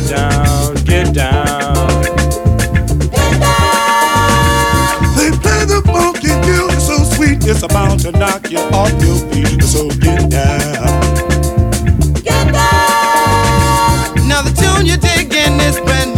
get down, get down. Get down. They play the funky music so sweet, it's about to knock you off your feet. So get down. Get down. Now the tune you're digging is brand